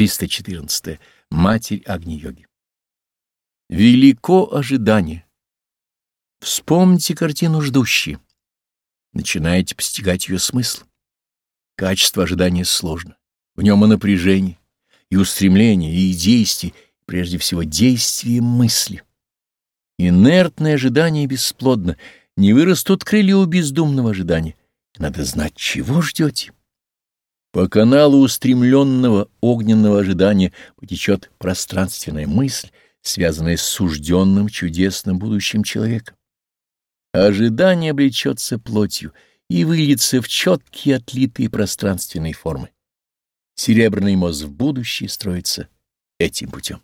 314. Матерь Агни-йоги. Велико ожидание. Вспомните картину ждущей. Начинаете постигать ее смысл. Качество ожидания сложно. В нем и напряжение, и устремление, и действие, прежде всего действие мысли. Инертное ожидание бесплодно, не вырастут крылья у бездумного ожидания. Надо знать, чего ждете. По каналу устремленного огненного ожидания потечет пространственная мысль, связанная с сужденным чудесным будущим человека. Ожидание облечется плотью и выльется в четкие отлитые пространственные формы. Серебряный мост в будущее строится этим путем.